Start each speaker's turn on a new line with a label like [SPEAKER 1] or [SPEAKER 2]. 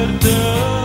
[SPEAKER 1] perdão.